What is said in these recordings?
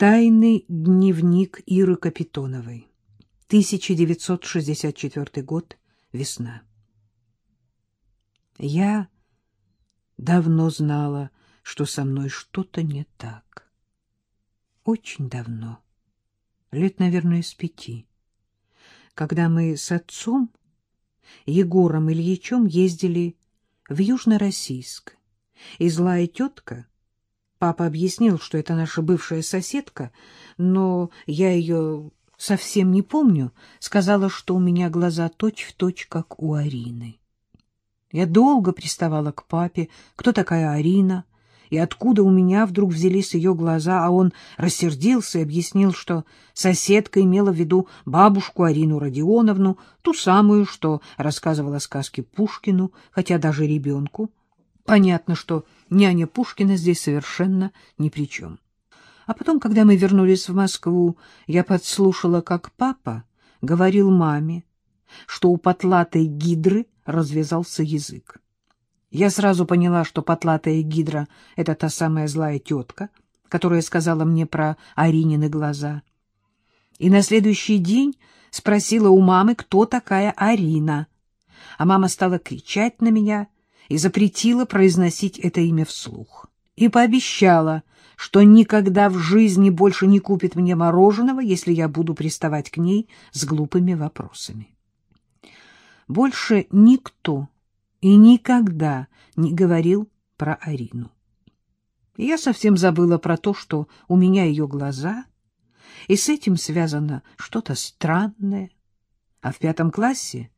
Тайный дневник Иры Капитоновой. 1964 год. Весна. Я давно знала, что со мной что-то не так. Очень давно. Лет, наверное, с пяти. Когда мы с отцом, Егором Ильичем, ездили в Южно-Российск, и злая тетка Папа объяснил, что это наша бывшая соседка, но я ее совсем не помню, сказала, что у меня глаза точь-в-точь, точь, как у Арины. Я долго приставала к папе, кто такая Арина, и откуда у меня вдруг взялись ее глаза, а он рассердился и объяснил, что соседка имела в виду бабушку Арину Родионовну, ту самую, что рассказывала сказки Пушкину, хотя даже ребенку. Понятно, что няня Пушкина здесь совершенно ни при чем. А потом, когда мы вернулись в Москву, я подслушала, как папа говорил маме, что у потлатой гидры развязался язык. Я сразу поняла, что потлатая гидра — это та самая злая тетка, которая сказала мне про Аринины глаза. И на следующий день спросила у мамы, кто такая Арина. А мама стала кричать на меня — и запретила произносить это имя вслух. И пообещала, что никогда в жизни больше не купит мне мороженого, если я буду приставать к ней с глупыми вопросами. Больше никто и никогда не говорил про Арину. я совсем забыла про то, что у меня ее глаза, и с этим связано что-то странное. А в пятом классе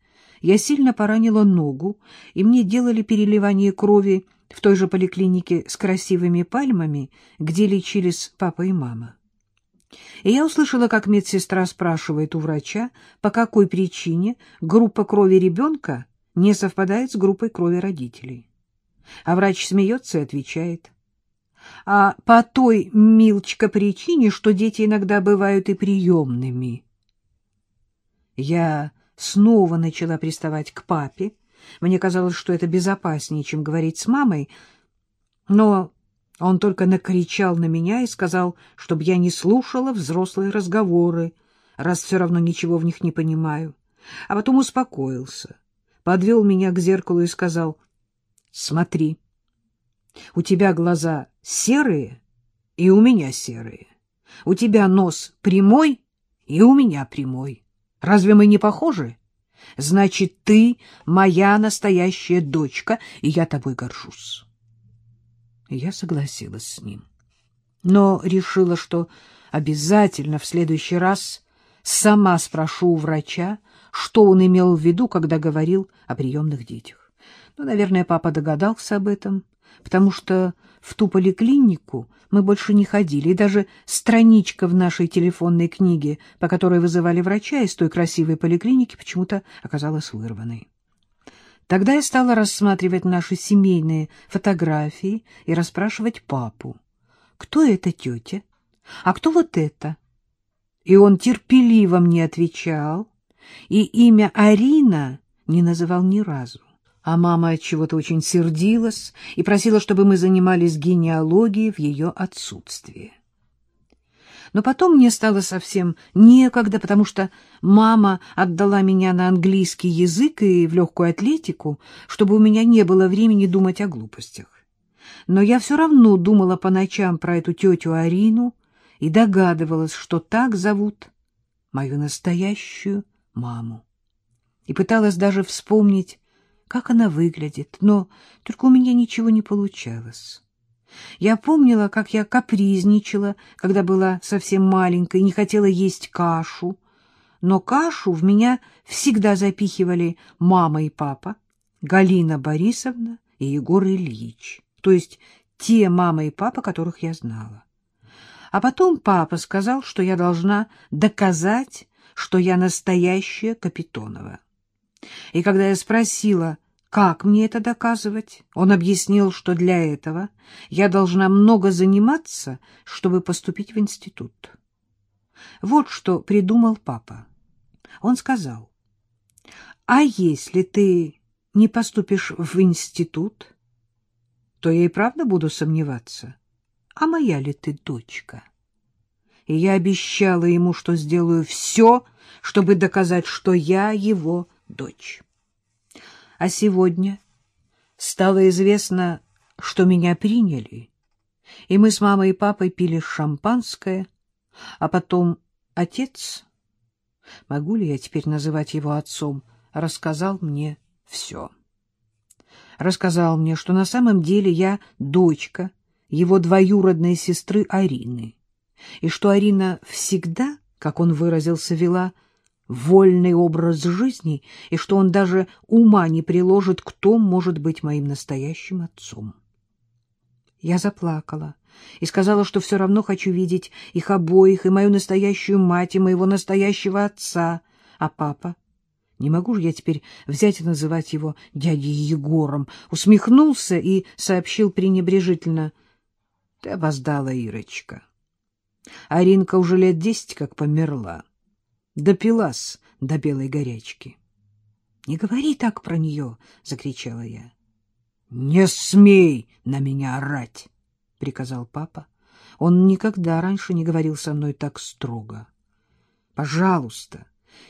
я сильно поранила ногу, и мне делали переливание крови в той же поликлинике с красивыми пальмами, где лечились папа и мама. И я услышала, как медсестра спрашивает у врача, по какой причине группа крови ребенка не совпадает с группой крови родителей. А врач смеется и отвечает. А по той, милочка, причине, что дети иногда бывают и приемными. Я снова начала приставать к папе. Мне казалось, что это безопаснее, чем говорить с мамой, но он только накричал на меня и сказал, чтобы я не слушала взрослые разговоры, раз все равно ничего в них не понимаю. А потом успокоился, подвел меня к зеркалу и сказал, «Смотри, у тебя глаза серые, и у меня серые. У тебя нос прямой, и у меня прямой. Разве мы не похожи? Значит, ты моя настоящая дочка, и я тобой горжусь. Я согласилась с ним, но решила, что обязательно в следующий раз сама спрошу у врача, что он имел в виду, когда говорил о приемных детях. Ну, наверное, папа догадался об этом, потому что в ту поликлинику мы больше не ходили, и даже страничка в нашей телефонной книге, по которой вызывали врача из той красивой поликлиники, почему-то оказалась вырванной. Тогда я стала рассматривать наши семейные фотографии и расспрашивать папу, кто эта тетя, а кто вот это? И он терпеливо мне отвечал, и имя Арина не называл ни разу а мама от чего-то очень сердилась и просила, чтобы мы занимались генеалогией в ее отсутствие. Но потом мне стало совсем некогда, потому что мама отдала меня на английский язык и в легкую атлетику, чтобы у меня не было времени думать о глупостях. Но я все равно думала по ночам про эту тетю Арину и догадывалась, что так зовут мою настоящую маму. И пыталась даже вспомнить, как она выглядит, но только у меня ничего не получалось. Я помнила, как я капризничала, когда была совсем маленькой не хотела есть кашу, но кашу в меня всегда запихивали мама и папа, Галина Борисовна и Егор Ильич, то есть те мама и папа, которых я знала. А потом папа сказал, что я должна доказать, что я настоящая Капитонова. И когда я спросила, как мне это доказывать? Он объяснил, что для этого я должна много заниматься, чтобы поступить в институт. Вот что придумал папа. Он сказал, а если ты не поступишь в институт, то я и правда буду сомневаться, а моя ли ты дочка? и я обещала ему, что сделаю все, чтобы доказать, что я его дочь. А сегодня стало известно, что меня приняли, и мы с мамой и папой пили шампанское, а потом отец, могу ли я теперь называть его отцом, рассказал мне все. Рассказал мне, что на самом деле я дочка его двоюродной сестры Арины, и что Арина всегда, как он выразился, вела вольный образ жизни, и что он даже ума не приложит, кто может быть моим настоящим отцом. Я заплакала и сказала, что все равно хочу видеть их обоих, и мою настоящую мать, и моего настоящего отца. А папа? Не могу же я теперь взять и называть его дядей Егором. Усмехнулся и сообщил пренебрежительно. — Ты опоздала, Ирочка. Аринка уже лет десять как померла. Допилась до белой горячки. — Не говори так про нее! — закричала я. — Не смей на меня орать! — приказал папа. Он никогда раньше не говорил со мной так строго. — Пожалуйста,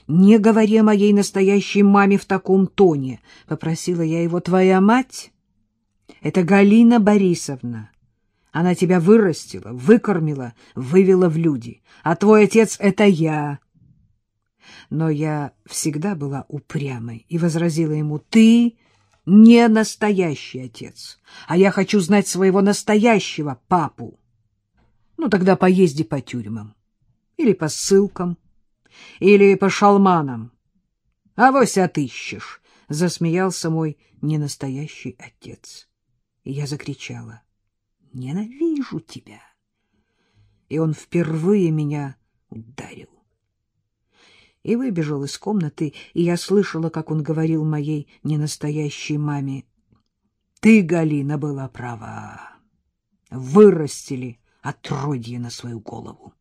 не говори о моей настоящей маме в таком тоне, — попросила я его. — Твоя мать — это Галина Борисовна. Она тебя вырастила, выкормила, вывела в люди. А твой отец — это я. Но я всегда была упрямой и возразила ему, «Ты не настоящий отец, а я хочу знать своего настоящего папу. Ну, тогда поезди по тюрьмам или по ссылкам, или по шалманам. Авось отыщешь», — засмеялся мой ненастоящий отец. И я закричала, «Ненавижу тебя!» И он впервые меня ударил и выбежал из комнаты, и я слышала, как он говорил моей ненастоящей маме. — Ты, Галина, была права. Вырастили отродье на свою голову.